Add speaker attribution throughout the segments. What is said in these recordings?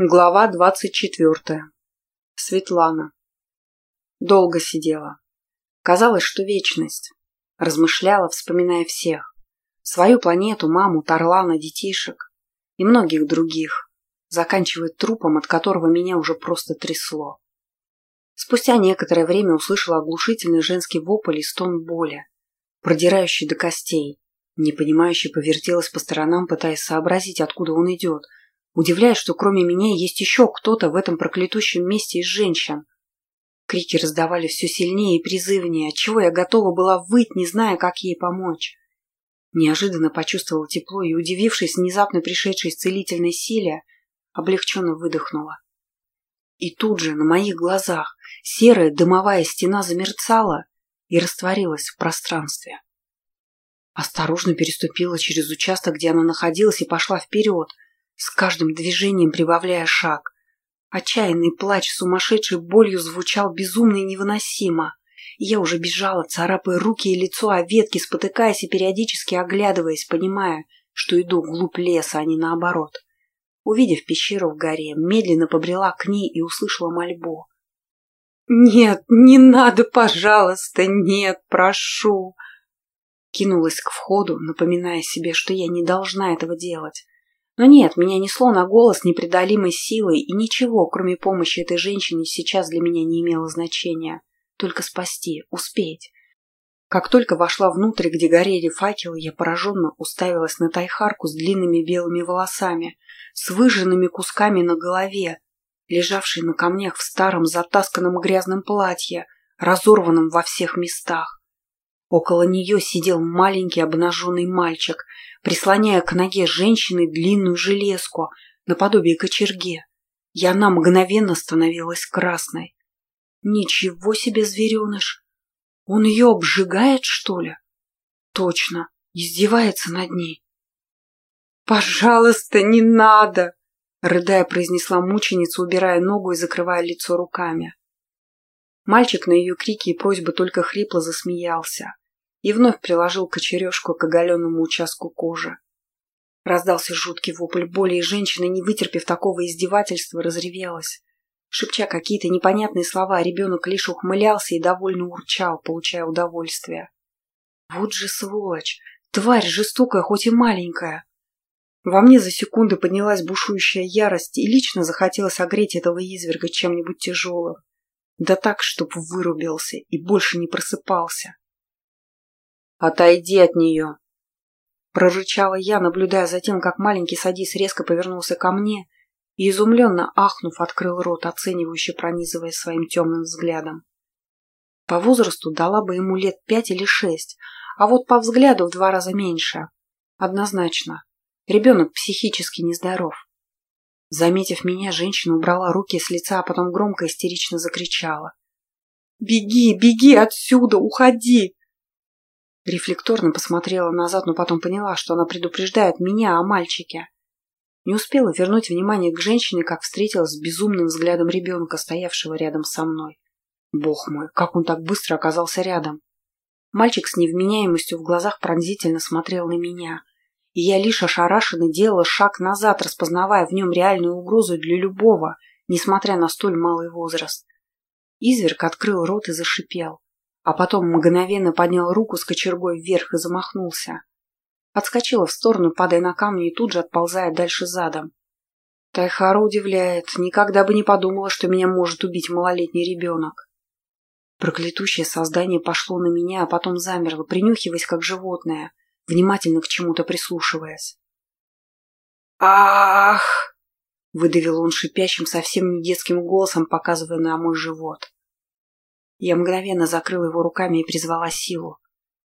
Speaker 1: Глава двадцать четвертая. Светлана. Долго сидела. Казалось, что вечность. Размышляла, вспоминая всех. Свою планету, маму, Тарлана, детишек и многих других, заканчивая трупом, от которого меня уже просто трясло. Спустя некоторое время услышала оглушительный женский вопль и стон боли, продирающий до костей. Непонимающе повертелась по сторонам, пытаясь сообразить, откуда он идет – удивляясь, что кроме меня есть еще кто-то в этом проклятущем месте из женщин. Крики раздавали все сильнее и призывнее, отчего я готова была выть, не зная, как ей помочь. Неожиданно почувствовала тепло и, удивившись внезапно пришедшей исцелительной силе, облегченно выдохнула. И тут же на моих глазах серая дымовая стена замерцала и растворилась в пространстве. Осторожно переступила через участок, где она находилась, и пошла вперед – с каждым движением прибавляя шаг. Отчаянный плач сумасшедшей болью звучал безумно и невыносимо. я уже бежала, царапая руки и лицо о ветки, спотыкаясь и периодически оглядываясь, понимая, что иду вглубь леса, а не наоборот. Увидев пещеру в горе, медленно побрела к ней и услышала мольбу. «Нет, не надо, пожалуйста, нет, прошу!» Кинулась к входу, напоминая себе, что я не должна этого делать. Но нет, меня несло на голос непреодолимой силой, и ничего, кроме помощи этой женщине, сейчас для меня не имело значения. Только спасти, успеть. Как только вошла внутрь, где горели факелы, я пораженно уставилась на тайхарку с длинными белыми волосами, с выжженными кусками на голове, лежавшей на камнях в старом затасканном грязном платье, разорванном во всех местах. Около нее сидел маленький обнаженный мальчик, прислоняя к ноге женщины длинную железку, наподобие кочерге, и она мгновенно становилась красной. Ничего себе звереныш! Он ее обжигает, что ли? Точно, издевается над ней. «Пожалуйста, не надо!» — рыдая произнесла мученица, убирая ногу и закрывая лицо руками. Мальчик на ее крики и просьбы только хрипло засмеялся и вновь приложил кочережку к оголенному участку кожи. Раздался жуткий вопль боли, и женщина, не вытерпев такого издевательства, разревелась. Шепча какие-то непонятные слова, ребенок лишь ухмылялся и довольно урчал, получая удовольствие. Вот же сволочь! Тварь жестокая, хоть и маленькая! Во мне за секунды поднялась бушующая ярость, и лично захотелось огреть этого изверга чем-нибудь тяжелым. Да так, чтоб вырубился и больше не просыпался. «Отойди от нее!» Прорычала я, наблюдая за тем, как маленький садис резко повернулся ко мне и, изумленно ахнув, открыл рот, оценивающе пронизывая своим темным взглядом. По возрасту дала бы ему лет пять или шесть, а вот по взгляду в два раза меньше. Однозначно. Ребенок психически нездоров. Заметив меня, женщина убрала руки с лица, а потом громко истерично закричала. «Беги, беги отсюда, уходи!» Рефлекторно посмотрела назад, но потом поняла, что она предупреждает меня о мальчике. Не успела вернуть внимание к женщине, как встретилась с безумным взглядом ребенка, стоявшего рядом со мной. Бог мой, как он так быстро оказался рядом. Мальчик с невменяемостью в глазах пронзительно смотрел на меня, и я лишь ошарашенно делала шаг назад, распознавая в нем реальную угрозу для любого, несмотря на столь малый возраст. Изверг открыл рот и зашипел, а потом мгновенно поднял руку с кочергой вверх и замахнулся. Отскочила в сторону, падая на камни и тут же отползая дальше задом. Тайхара удивляет, никогда бы не подумала, что меня может убить малолетний ребенок. Проклятущее создание пошло на меня, а потом замерло, принюхиваясь как животное, внимательно к чему-то прислушиваясь. «Ах!» — выдавил он шипящим, совсем не детским голосом, показывая на мой живот. Я мгновенно закрыла его руками и призвала силу,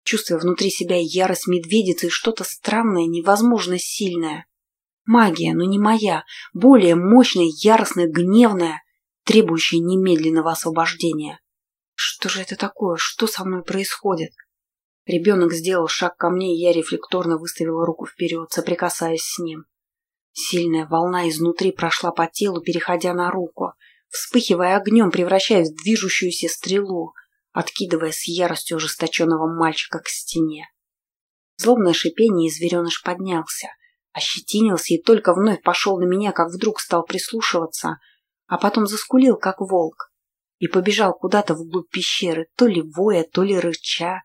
Speaker 1: чувствуя внутри себя ярость медведицы и что-то странное, невозможно сильное. Магия, но не моя, более мощная, яростная, гневная, требующая немедленного освобождения. Что же это такое? Что со мной происходит? Ребенок сделал шаг ко мне, и я рефлекторно выставила руку вперед, соприкасаясь с ним. Сильная волна изнутри прошла по телу, переходя на руку, вспыхивая огнем, превращаясь в движущуюся стрелу, откидывая с яростью ожесточенного мальчика к стене. Злобное шипение, и звереныш поднялся, Ощетинился и только вновь пошел на меня, как вдруг стал прислушиваться, а потом заскулил, как волк, и побежал куда-то вглубь пещеры, то ли воя, то ли рыча.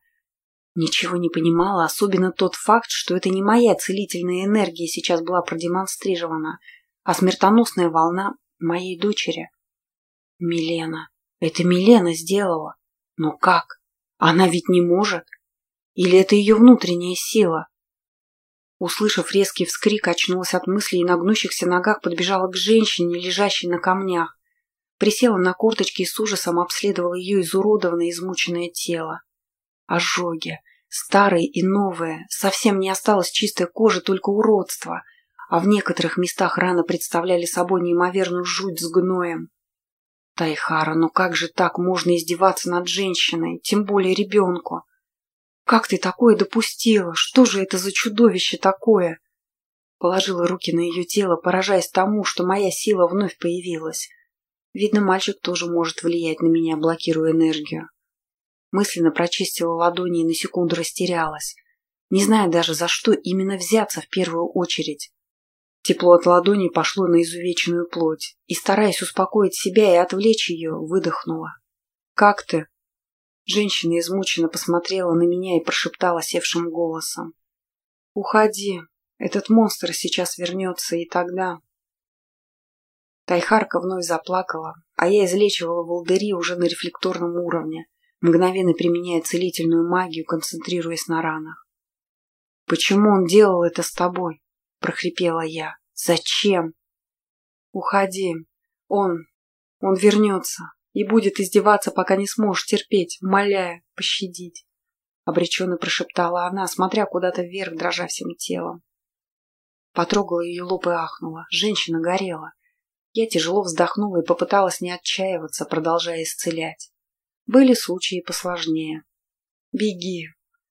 Speaker 1: Ничего не понимала, особенно тот факт, что это не моя целительная энергия сейчас была продемонстрирована, а смертоносная волна моей дочери. Милена. Это Милена сделала. Но как? Она ведь не может. Или это ее внутренняя сила? Услышав резкий вскрик, очнулась от мысли и на гнущихся ногах подбежала к женщине, лежащей на камнях. Присела на корточки и с ужасом обследовала ее изуродованное, измученное тело. Ожоги, старые и новые, совсем не осталось чистой кожи, только уродство, а в некоторых местах раны представляли собой неимоверную жуть с гноем. Тайхара, ну как же так можно издеваться над женщиной, тем более ребенку? Как ты такое допустила? Что же это за чудовище такое? Положила руки на ее тело, поражаясь тому, что моя сила вновь появилась. Видно, мальчик тоже может влиять на меня, блокируя энергию. Мысленно прочистила ладони и на секунду растерялась, не зная даже, за что именно взяться в первую очередь. Тепло от ладони пошло на изувеченную плоть, и, стараясь успокоить себя и отвлечь ее, выдохнула. «Как ты?» Женщина измученно посмотрела на меня и прошептала севшим голосом. «Уходи. Этот монстр сейчас вернется, и тогда...» Тайхарка вновь заплакала, а я излечивала волдыри уже на рефлекторном уровне, мгновенно применяя целительную магию, концентрируясь на ранах. «Почему он делал это с тобой?» – прохрипела я. «Зачем?» «Уходи. Он... он вернется и будет издеваться, пока не сможешь терпеть, умоляя, пощадить. Обреченно прошептала она, смотря куда-то вверх, дрожа всем телом. Потрогала ее лоб и ахнула. Женщина горела. Я тяжело вздохнула и попыталась не отчаиваться, продолжая исцелять. Были случаи посложнее. «Беги!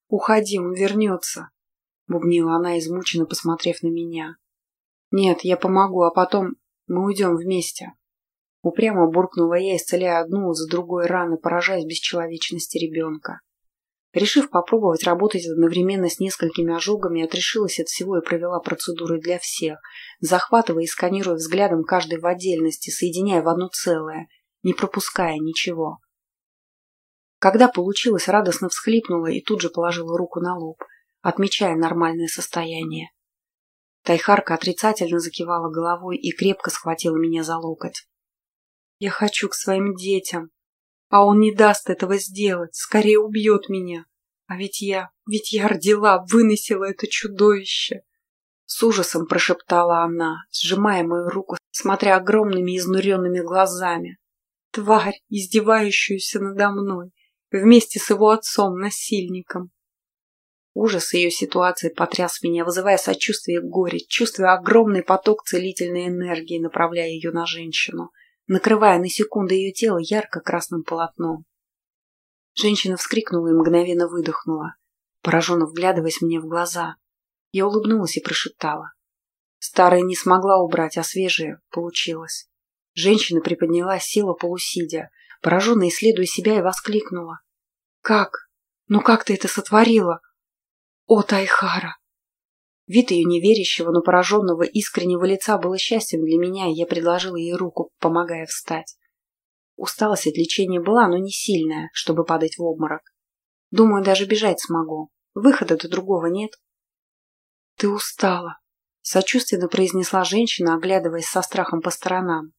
Speaker 1: Уходи, он вернется!» Бубнила она, измученно посмотрев на меня. «Нет, я помогу, а потом мы уйдем вместе». Упрямо буркнула я, исцеляя одну за другой раны, поражаясь бесчеловечности ребенка. Решив попробовать работать одновременно с несколькими ожогами, отрешилась от всего и провела процедуры для всех, захватывая и сканируя взглядом каждый в отдельности, соединяя в одно целое, не пропуская ничего. Когда получилось, радостно всхлипнула и тут же положила руку на лоб, отмечая нормальное состояние. Тайхарка отрицательно закивала головой и крепко схватила меня за локоть. «Я хочу к своим детям, а он не даст этого сделать, скорее убьет меня. А ведь я, ведь я родила, выносила это чудовище!» С ужасом прошептала она, сжимая мою руку, смотря огромными изнуренными глазами. Тварь, издевающуюся надо мной, вместе с его отцом-насильником. Ужас ее ситуации потряс меня, вызывая сочувствие и горе, чувствуя огромный поток целительной энергии, направляя ее на женщину, накрывая на секунду ее тело ярко-красным полотном. Женщина вскрикнула и мгновенно выдохнула, пораженно вглядываясь мне в глаза. Я улыбнулась и прошептала. Старая не смогла убрать, а свежая получилось. Женщина приподнялась, села полусидя, пораженно исследуя себя и воскликнула. «Как? Ну как ты это сотворила? О, Тайхара!» Вид ее неверящего, но пораженного искреннего лица было счастьем для меня, и я предложила ей руку, помогая встать. Усталость от лечения была, но не сильная, чтобы падать в обморок. Думаю, даже бежать смогу. Выхода-то другого нет. «Ты устала», — сочувственно произнесла женщина, оглядываясь со страхом по сторонам.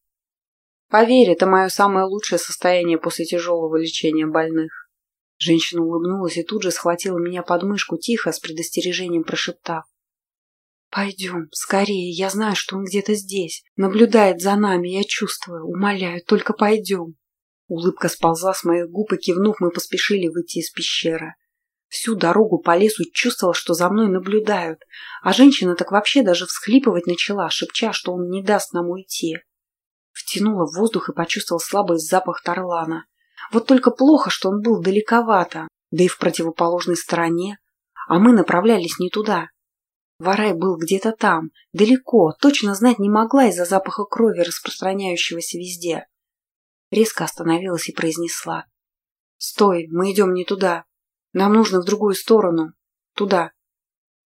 Speaker 1: Поверь, это мое самое лучшее состояние после тяжелого лечения больных. Женщина улыбнулась и тут же схватила меня под мышку тихо, с предостережением прошептав. «Пойдем, скорее, я знаю, что он где-то здесь. Наблюдает за нами, я чувствую. Умоляю, только пойдем». Улыбка сползла с моих губ, и кивнув, мы поспешили выйти из пещеры. Всю дорогу по лесу чувствовала, что за мной наблюдают, а женщина так вообще даже всхлипывать начала, шепча, что он не даст нам уйти. Втянула воздух и почувствовал слабый запах тарлана. Вот только плохо, что он был далековато, да и в противоположной стороне, а мы направлялись не туда. Варай был где-то там, далеко, точно знать не могла из-за запаха крови, распространяющегося везде. Резко остановилась и произнесла. «Стой, мы идем не туда. Нам нужно в другую сторону. Туда».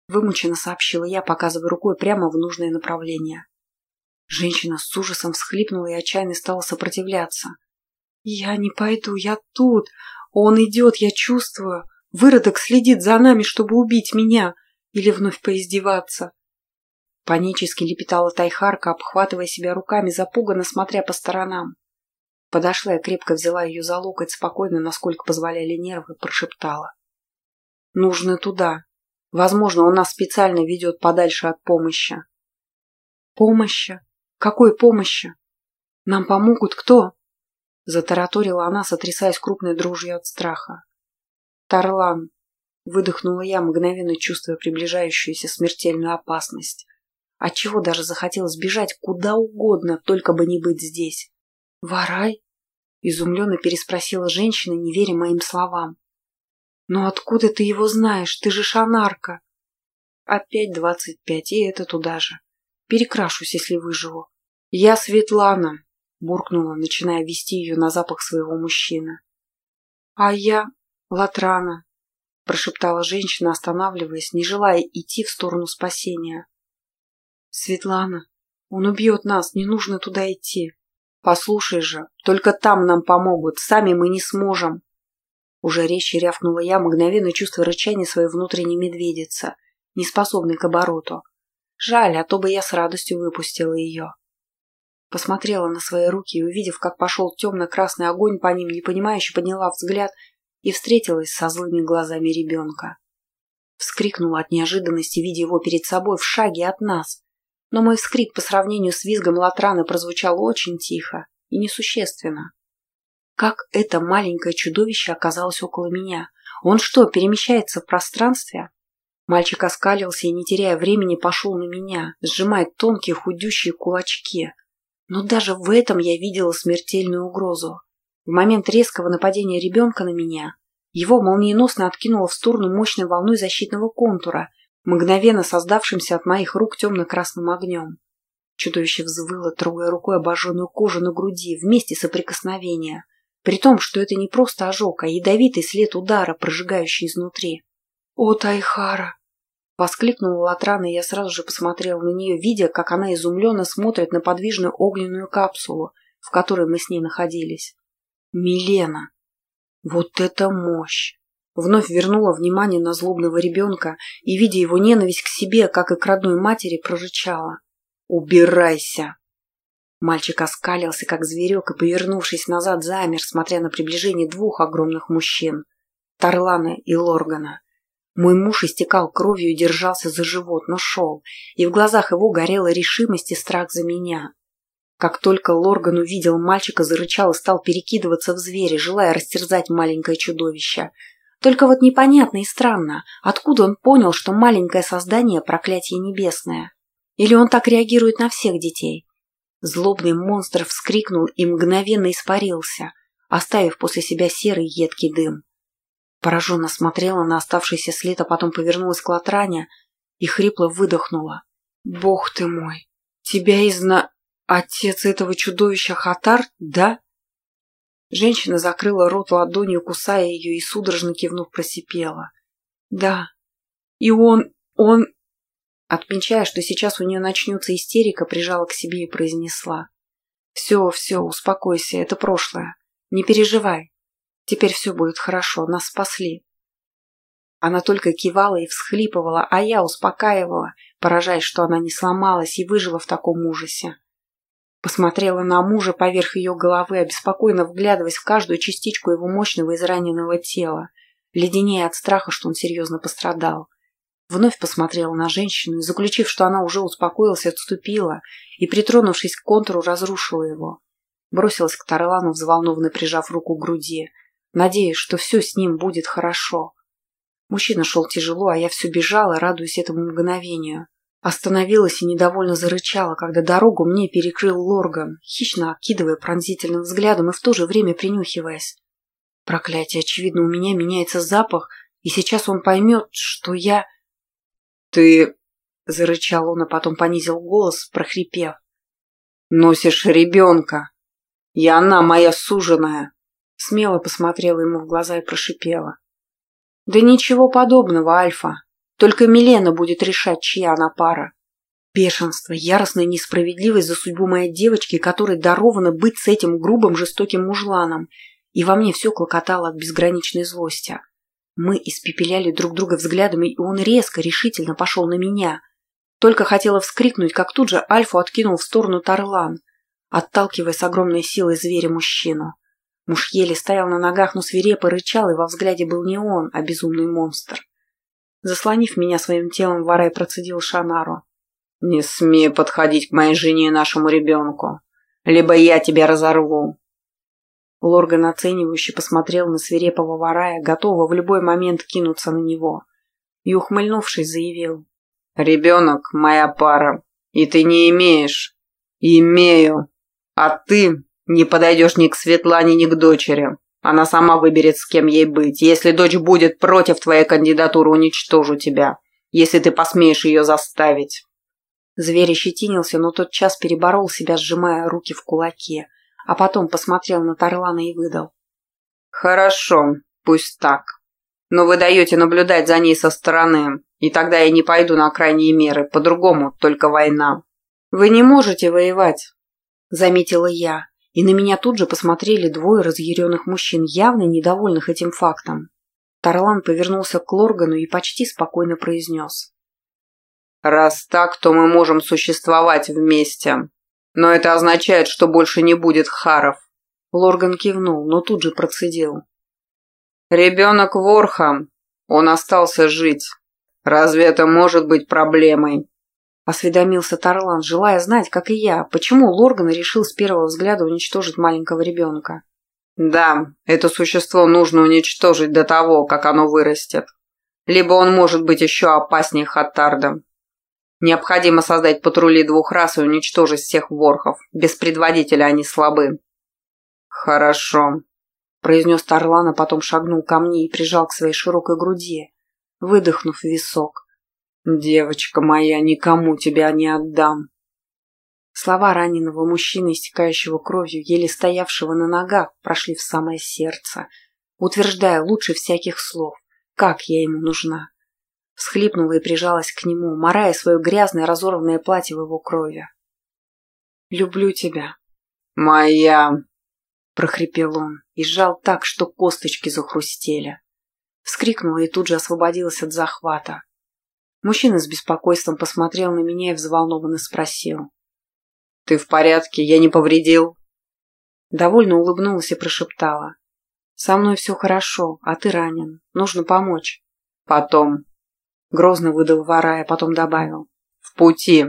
Speaker 1: Вымученно сообщила я, показывая рукой прямо в нужное направление. Женщина с ужасом всхлипнула и отчаянно стала сопротивляться. «Я не пойду, я тут. Он идет, я чувствую. Выродок следит за нами, чтобы убить меня или вновь поиздеваться». Панически лепетала Тайхарка, обхватывая себя руками, запуганно смотря по сторонам. Подошла и крепко взяла ее за локоть, спокойно, насколько позволяли нервы, прошептала. «Нужно туда. Возможно, он нас специально ведет подальше от помощи». «Помощи? Какой помощи? Нам помогут кто?» Затараторила она, сотрясаясь крупной дрожью от страха. «Тарлан!» — выдохнула я, мгновенно чувствуя приближающуюся смертельную опасность. Отчего даже захотелось бежать куда угодно, только бы не быть здесь. «Варай?» — изумленно переспросила женщина, не веря моим словам. «Но откуда ты его знаешь? Ты же шанарка!» «Опять двадцать пять, и это туда же. Перекрашусь, если выживу». «Я Светлана», — буркнула, начиная вести ее на запах своего мужчины. «А я Латрана», — прошептала женщина, останавливаясь, не желая идти в сторону спасения. «Светлана, он убьет нас, не нужно туда идти». «Послушай же, только там нам помогут, сами мы не сможем». Уже резче рявкнула я, мгновенно чувствуя рычание своей внутренней медведицы, не способной к обороту. Жаль, а то бы я с радостью выпустила ее. Посмотрела на свои руки и, увидев, как пошел темно-красный огонь по ним, непонимающе подняла взгляд и встретилась со злыми глазами ребенка. Вскрикнула от неожиданности, видя его перед собой в шаге от нас но мой вскрик по сравнению с визгом Латраны прозвучал очень тихо и несущественно. Как это маленькое чудовище оказалось около меня? Он что, перемещается в пространстве? Мальчик оскалился и, не теряя времени, пошел на меня, сжимая тонкие худющие кулачки. Но даже в этом я видела смертельную угрозу. В момент резкого нападения ребенка на меня его молниеносно откинуло в сторону мощной волной защитного контура, мгновенно создавшимся от моих рук темно-красным огнем. Чудовище взвыло, трогая рукой обожженную кожу на груди вместе соприкосновения, при том, что это не просто ожог, а ядовитый след удара, прожигающий изнутри. «О, Тайхара!» Воскликнула Латрана, и я сразу же посмотрела на нее, видя, как она изумленно смотрит на подвижную огненную капсулу, в которой мы с ней находились. «Милена! Вот это мощь! Вновь вернула внимание на злобного ребенка и, видя его ненависть к себе, как и к родной матери, прорычала. «Убирайся!» Мальчик оскалился, как зверек, и, повернувшись назад, замер, смотря на приближение двух огромных мужчин — Тарлана и Лоргана. Мой муж истекал кровью и держался за живот, но шел, и в глазах его горела решимость и страх за меня. Как только Лорган увидел мальчика, зарычал и стал перекидываться в зверя, желая растерзать маленькое чудовище — только вот непонятно и странно, откуда он понял, что маленькое создание – проклятие небесное. Или он так реагирует на всех детей? Злобный монстр вскрикнул и мгновенно испарился, оставив после себя серый едкий дым. Пораженно смотрела на оставшийся след, а потом повернулась к Латране и хрипло выдохнула. «Бог ты мой! Тебя изна... Отец этого чудовища Хатар, да?» Женщина закрыла рот ладонью, кусая ее, и судорожно кивнув просипела. «Да. И он... он...» Отмечая, что сейчас у нее начнется истерика, прижала к себе и произнесла. «Все, все, успокойся, это прошлое. Не переживай. Теперь все будет хорошо, нас спасли». Она только кивала и всхлипывала, а я успокаивала, поражаясь, что она не сломалась и выжила в таком ужасе. Посмотрела на мужа поверх ее головы, обеспокоенно вглядываясь в каждую частичку его мощного израненного тела, леденее от страха, что он серьезно пострадал. Вновь посмотрела на женщину и, заключив, что она уже успокоилась, отступила и, притронувшись к контуру, разрушила его. Бросилась к Тарлану, взволнованно прижав руку к груди, надеясь, что все с ним будет хорошо. Мужчина шел тяжело, а я все бежала, радуясь этому мгновению. Остановилась и недовольно зарычала, когда дорогу мне перекрыл Лорган, хищно окидывая пронзительным взглядом и в то же время принюхиваясь. Проклятие, очевидно, у меня меняется запах, и сейчас он поймет, что я... «Ты...» — зарычал он, а потом понизил голос, прохрипев. «Носишь ребенка, и она моя суженая!» Смело посмотрела ему в глаза и прошипела. «Да ничего подобного, Альфа. Только Милена будет решать, чья она пара. Бешенство, яростная несправедливость за судьбу моей девочки, которой даровано быть с этим грубым, жестоким мужланом. И во мне все клокотало от безграничной злости. Мы испепеляли друг друга взглядами, и он резко, решительно пошел на меня. Только хотела вскрикнуть, как тут же Альфу откинул в сторону Тарлан, отталкивая с огромной силой зверя мужчину. Муж еле стоял на ногах, но свирепо рычал, и во взгляде был не он, а безумный монстр. Заслонив меня своим телом, Варай процедил Шанару. «Не смей подходить к моей жене и нашему ребенку, либо я тебя разорву». Лорган оценивающе посмотрел на свирепого Варая, готового в любой момент кинуться на него, и, ухмыльнувшись, заявил. «Ребенок — моя пара, и ты не имеешь». «Имею. А ты не подойдешь ни к Светлане, ни к дочери. Она сама выберет, с кем ей быть. Если дочь будет против твоей кандидатуры, уничтожу тебя, если ты посмеешь ее заставить». Зверь ощетинился, но тот час переборол себя, сжимая руки в кулаке, а потом посмотрел на Тарлана и выдал. «Хорошо, пусть так. Но вы даете наблюдать за ней со стороны, и тогда я не пойду на крайние меры, по-другому только война». «Вы не можете воевать», — заметила я, и на меня тут же посмотрели двое разъяренных мужчин, явно недовольных этим фактом. Тарлан повернулся к Лоргану и почти спокойно произнес. Раз так, то мы можем существовать вместе. Но это означает, что больше не будет харов. Лорган кивнул, но тут же процедил. Ребенок Ворха. Он остался жить. Разве это может быть проблемой? Осведомился Тарлан, желая знать, как и я, почему Лорган решил с первого взгляда уничтожить маленького ребенка. Да, это существо нужно уничтожить до того, как оно вырастет. Либо он может быть еще опаснее Хаттарда. Необходимо создать патрули двух рас и уничтожить всех ворхов. Без предводителя они слабы. Хорошо, произнес Тарлан, а потом шагнул ко мне и прижал к своей широкой груди, выдохнув висок. «Девочка моя, никому тебя не отдам!» Слова раненого мужчины, истекающего кровью, еле стоявшего на ногах, прошли в самое сердце, утверждая лучше всяких слов, как я ему нужна. Всхлипнула и прижалась к нему, морая свое грязное разорванное платье в его крови. «Люблю тебя». «Моя!» – прохрипел он и сжал так, что косточки захрустели. Вскрикнула и тут же освободилась от захвата. Мужчина с беспокойством посмотрел на меня и взволнованно спросил. «Ты в порядке? Я не повредил?» Довольно улыбнулась и прошептала. «Со мной все хорошо, а ты ранен. Нужно помочь». «Потом», Грозно выдал Варай, а потом добавил. «В пути!»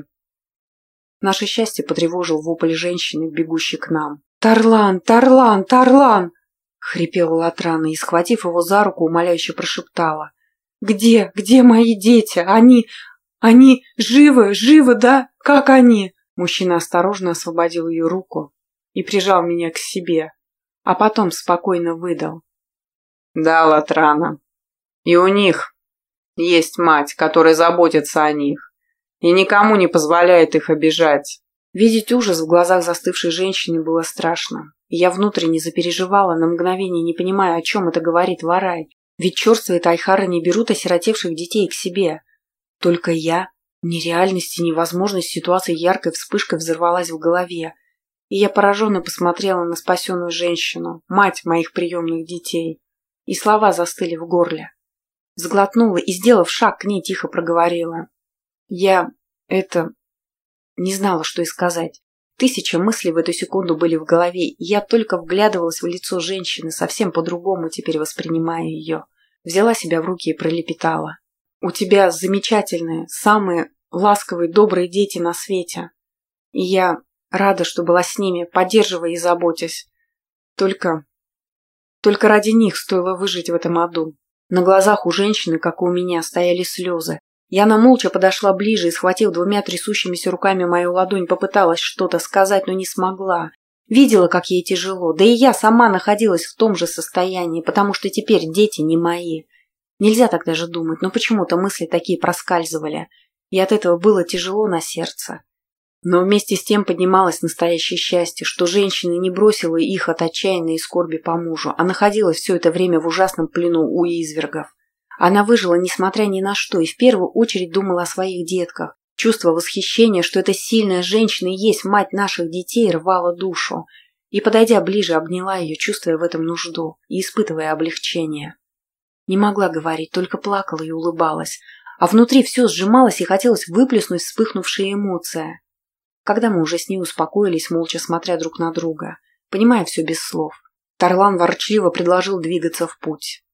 Speaker 1: Наше счастье потревожил вопль женщины, бегущей к нам. «Тарлан! Тарлан! Тарлан!» Хрипела Латрана и, схватив его за руку, умоляюще прошептала. «Где? Где мои дети? Они... Они живы? Живы, да? Как они?» Мужчина осторожно освободил ее руку и прижал меня к себе, а потом спокойно выдал. «Да, Латрана. И у них есть мать, которая заботится о них и никому не позволяет их обижать. Видеть ужас в глазах застывшей женщины было страшно. И я внутренне запереживала, на мгновение не понимая, о чем это говорит Варай. Ведь черствые Тайхары не берут осиротевших детей к себе. Только я, нереальность и невозможность ситуации яркой вспышкой взорвалась в голове. И я пораженно посмотрела на спасенную женщину, мать моих приемных детей. И слова застыли в горле. Сглотнула и, сделав шаг к ней, тихо проговорила. Я... это... не знала, что и сказать. Тысяча мыслей в эту секунду были в голове, и я только вглядывалась в лицо женщины, совсем по-другому теперь воспринимая ее. Взяла себя в руки и пролепетала. «У тебя замечательные, самые ласковые, добрые дети на свете. И я рада, что была с ними, поддерживая и заботясь. Только... только ради них стоило выжить в этом аду. На глазах у женщины, как и у меня, стояли слезы. Яна молча подошла ближе и, схватив двумя трясущимися руками мою ладонь, попыталась что-то сказать, но не смогла. Видела, как ей тяжело, да и я сама находилась в том же состоянии, потому что теперь дети не мои. Нельзя так даже думать, но почему-то мысли такие проскальзывали, и от этого было тяжело на сердце. Но вместе с тем поднималось настоящее счастье, что женщина не бросила их от отчаянной скорби по мужу, а находилась все это время в ужасном плену у извергов. Она выжила, несмотря ни на что, и в первую очередь думала о своих детках. Чувство восхищения, что эта сильная женщина и есть мать наших детей, рвало душу. И, подойдя ближе, обняла ее, чувствуя в этом нужду и испытывая облегчение. Не могла говорить, только плакала и улыбалась, а внутри все сжималось и хотелось выплеснуть вспыхнувшие эмоции. Когда мы уже с ней успокоились, молча смотря друг на друга, понимая все без слов, Тарлан ворчливо предложил двигаться в путь.